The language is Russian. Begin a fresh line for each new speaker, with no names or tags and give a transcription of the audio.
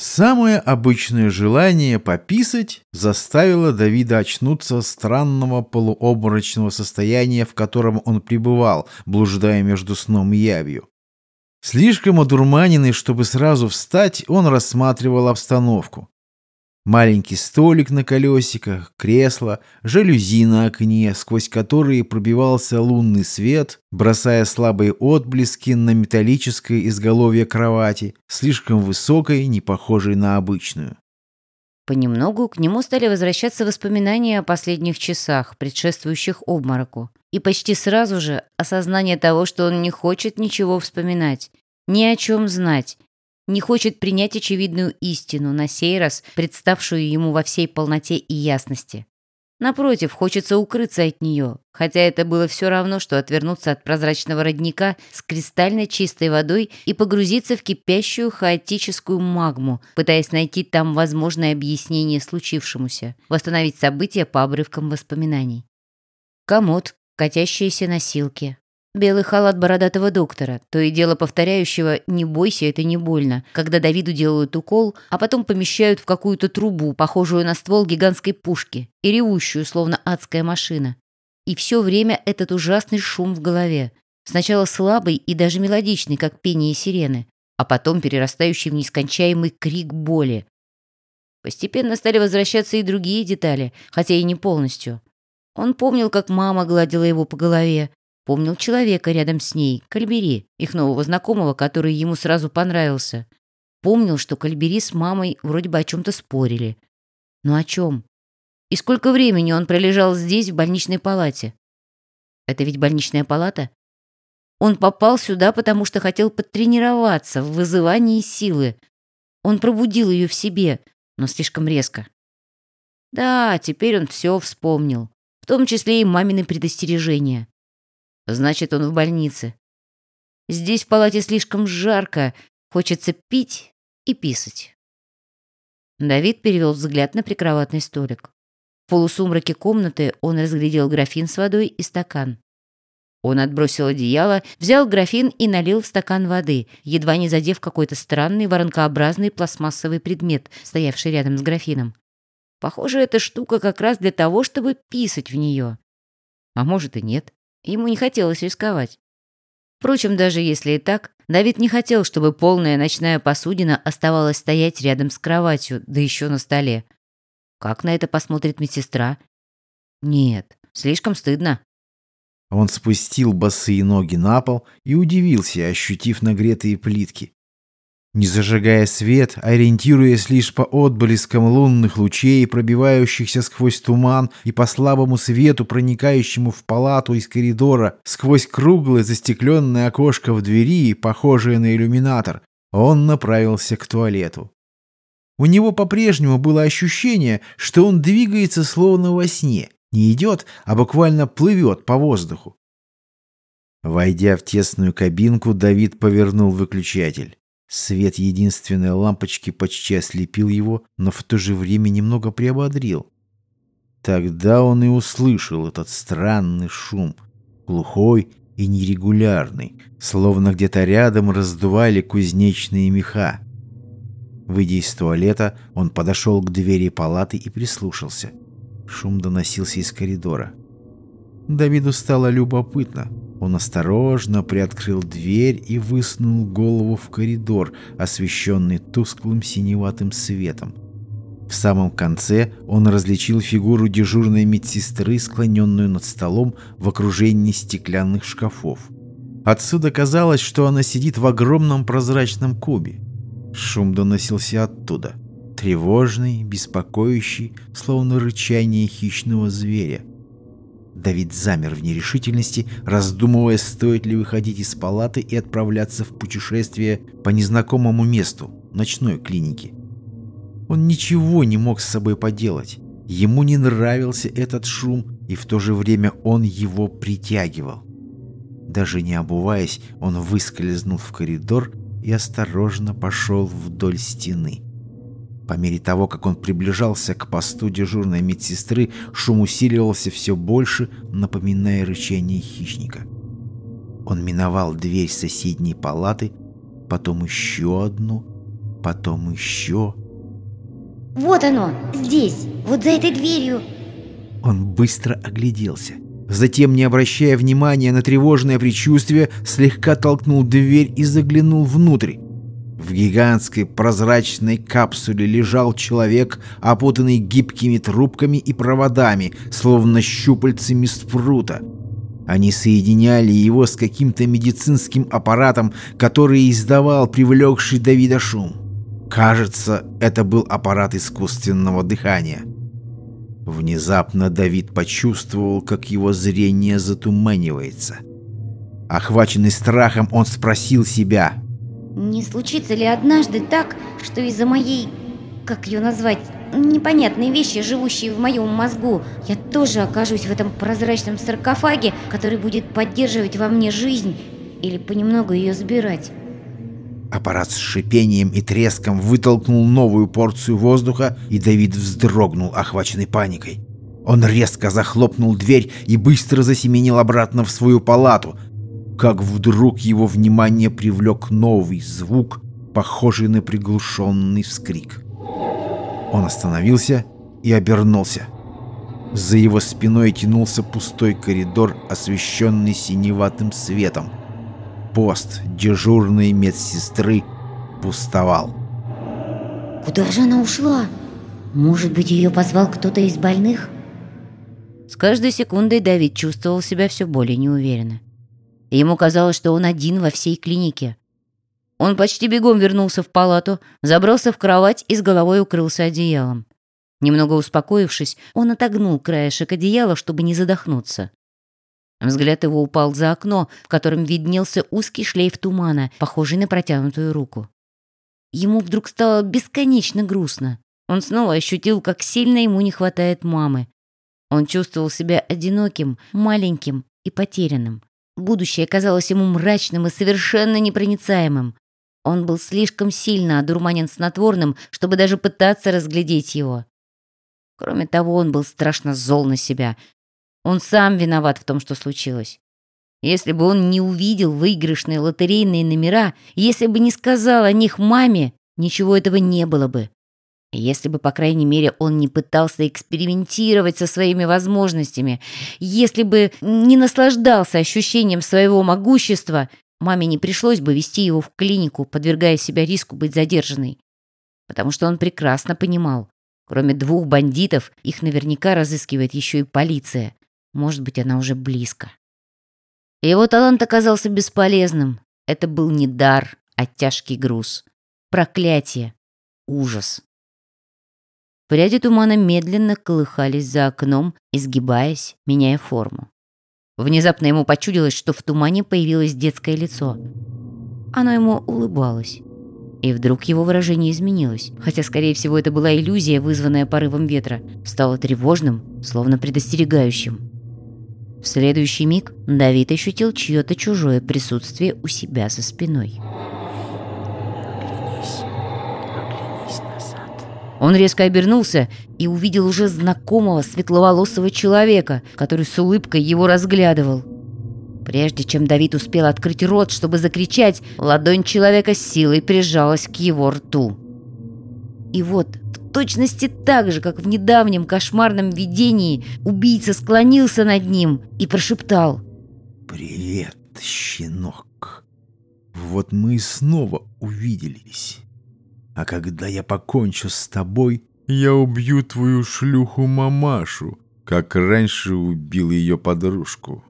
Самое обычное желание пописать заставило Давида очнуться странного полуобморочного состояния, в котором он пребывал, блуждая между сном и явью. Слишком одурманенный, чтобы сразу встать, он рассматривал обстановку. Маленький столик на колесиках, кресло, жалюзи на окне, сквозь которые пробивался лунный свет, бросая слабые отблески на металлическое изголовье кровати, слишком высокой, не похожей на обычную.
Понемногу к нему стали возвращаться воспоминания о последних часах, предшествующих обмороку. И почти сразу же осознание того, что он не хочет ничего вспоминать, ни о чем знать, не хочет принять очевидную истину, на сей раз представшую ему во всей полноте и ясности. Напротив, хочется укрыться от нее, хотя это было все равно, что отвернуться от прозрачного родника с кристально чистой водой и погрузиться в кипящую хаотическую магму, пытаясь найти там возможное объяснение случившемуся, восстановить события по обрывкам воспоминаний. Комод, катящиеся носилки, Белый халат бородатого доктора, то и дело повторяющего «не бойся, это не больно», когда Давиду делают укол, а потом помещают в какую-то трубу, похожую на ствол гигантской пушки, и ревущую, словно адская машина. И все время этот ужасный шум в голове. Сначала слабый и даже мелодичный, как пение сирены, а потом перерастающий в нескончаемый крик боли. Постепенно стали возвращаться и другие детали, хотя и не полностью. Он помнил, как мама гладила его по голове, Помнил человека рядом с ней, Кальбери, их нового знакомого, который ему сразу понравился. Помнил, что Кальбери с мамой вроде бы о чем-то спорили. Но о чем? И сколько времени он пролежал здесь, в больничной палате? Это ведь больничная палата? Он попал сюда, потому что хотел подтренироваться в вызывании силы. Он пробудил ее в себе, но слишком резко. Да, теперь он все вспомнил, в том числе и мамины предостережения. Значит, он в больнице. Здесь в палате слишком жарко, хочется пить и писать. Давид перевел взгляд на прикроватный столик. В полусумраке комнаты он разглядел графин с водой и стакан. Он отбросил одеяло, взял графин и налил в стакан воды, едва не задев какой-то странный воронкообразный пластмассовый предмет, стоявший рядом с графином. Похоже, эта штука как раз для того, чтобы писать в нее. А может и нет. Ему не хотелось рисковать. Впрочем, даже если и так, Давид не хотел, чтобы полная ночная посудина оставалась стоять рядом с кроватью, да еще на столе. Как на это посмотрит медсестра? Нет, слишком стыдно.
Он спустил босые ноги на пол и удивился, ощутив нагретые плитки. Не зажигая свет, ориентируясь лишь по отблескам лунных лучей, пробивающихся сквозь туман и по слабому свету, проникающему в палату из коридора, сквозь круглое застекленное окошко в двери, похожее на иллюминатор, он направился к туалету. У него по-прежнему было ощущение, что он двигается словно во сне, не идет, а буквально плывет по воздуху. Войдя в тесную кабинку, Давид повернул выключатель. Свет единственной лампочки почти ослепил его, но в то же время немного приободрил. Тогда он и услышал этот странный шум, глухой и нерегулярный, словно где-то рядом раздували кузнечные меха. Выйдя из туалета, он подошел к двери палаты и прислушался. Шум доносился из коридора. Давиду стало любопытно — он осторожно приоткрыл дверь и высунул голову в коридор, освещенный тусклым синеватым светом. В самом конце он различил фигуру дежурной медсестры, склоненную над столом в окружении стеклянных шкафов. Отсюда казалось, что она сидит в огромном прозрачном кубе. Шум доносился оттуда. Тревожный, беспокоящий, словно рычание хищного зверя. Давид замер в нерешительности, раздумывая, стоит ли выходить из палаты и отправляться в путешествие по незнакомому месту, ночной клинике. Он ничего не мог с собой поделать. Ему не нравился этот шум, и в то же время он его притягивал. Даже не обуваясь, он выскользнул в коридор и осторожно пошел вдоль стены. По мере того, как он приближался к посту дежурной медсестры, шум усиливался все больше, напоминая рычание хищника. Он миновал дверь соседней палаты, потом еще одну, потом еще.
Вот оно, здесь, вот за этой дверью.
Он быстро огляделся. Затем, не обращая внимания на тревожное предчувствие, слегка толкнул дверь и заглянул внутрь. В гигантской прозрачной капсуле лежал человек, опутанный гибкими трубками и проводами, словно щупальцами спрута. Они соединяли его с каким-то медицинским аппаратом, который издавал привлекший Давида шум. Кажется, это был аппарат искусственного дыхания. Внезапно Давид почувствовал, как его зрение затуманивается. Охваченный страхом, он спросил себя.
Не случится ли однажды так, что из-за моей, как ее назвать, непонятной вещи, живущей в моем мозгу, я тоже окажусь в этом прозрачном саркофаге, который будет поддерживать во мне жизнь или понемногу ее сбирать?
Аппарат с шипением и треском вытолкнул новую порцию воздуха, и Давид вздрогнул, охваченный паникой. Он резко захлопнул дверь и быстро засеменил обратно в свою палату, как вдруг его внимание привлек новый звук, похожий на приглушенный вскрик. Он остановился и обернулся. За его спиной тянулся пустой коридор, освещенный синеватым светом пост дежурной медсестры пустовал.
Куда же она ушла? Может быть, ее позвал кто-то из больных?
С каждой секундой Давид чувствовал себя все более неуверенно. Ему казалось, что он один во всей клинике. Он почти бегом вернулся в палату, забрался в кровать и с головой укрылся одеялом. Немного успокоившись, он отогнул краешек одеяла, чтобы не задохнуться. Взгляд его упал за окно, в котором виднелся узкий шлейф тумана, похожий на протянутую руку. Ему вдруг стало бесконечно грустно. Он снова ощутил, как сильно ему не хватает мамы. Он чувствовал себя одиноким, маленьким и потерянным. Будущее казалось ему мрачным и совершенно непроницаемым. Он был слишком сильно одурманен снотворным, чтобы даже пытаться разглядеть его. Кроме того, он был страшно зол на себя, он сам виноват в том, что случилось. Если бы он не увидел выигрышные лотерейные номера, если бы не сказал о них маме, ничего этого не было бы. Если бы, по крайней мере, он не пытался экспериментировать со своими возможностями, если бы не наслаждался ощущением своего могущества, маме не пришлось бы вести его в клинику, подвергая себя риску быть задержанной. Потому что он прекрасно понимал, кроме двух бандитов, их наверняка разыскивает еще и полиция. Может быть, она уже близко. Его талант оказался бесполезным. Это был не дар, а тяжкий груз. Проклятие. Ужас. Пряди тумана медленно колыхались за окном, изгибаясь, меняя форму. Внезапно ему почудилось, что в тумане появилось детское лицо. Оно ему улыбалось. И вдруг его выражение изменилось, хотя, скорее всего, это была иллюзия, вызванная порывом ветра. Стало тревожным, словно предостерегающим. В следующий миг Давид ощутил чье-то чужое присутствие у себя за спиной. Он резко обернулся и увидел уже знакомого светловолосого человека, который с улыбкой его разглядывал. Прежде чем Давид успел открыть рот, чтобы закричать, ладонь человека с силой прижалась к его рту. И вот точности так же, как в недавнем кошмарном видении, убийца склонился над ним и прошептал
«Привет, щенок. Вот мы и снова увиделись. А когда я покончу с тобой, я убью твою шлюху-мамашу, как раньше убил ее подружку».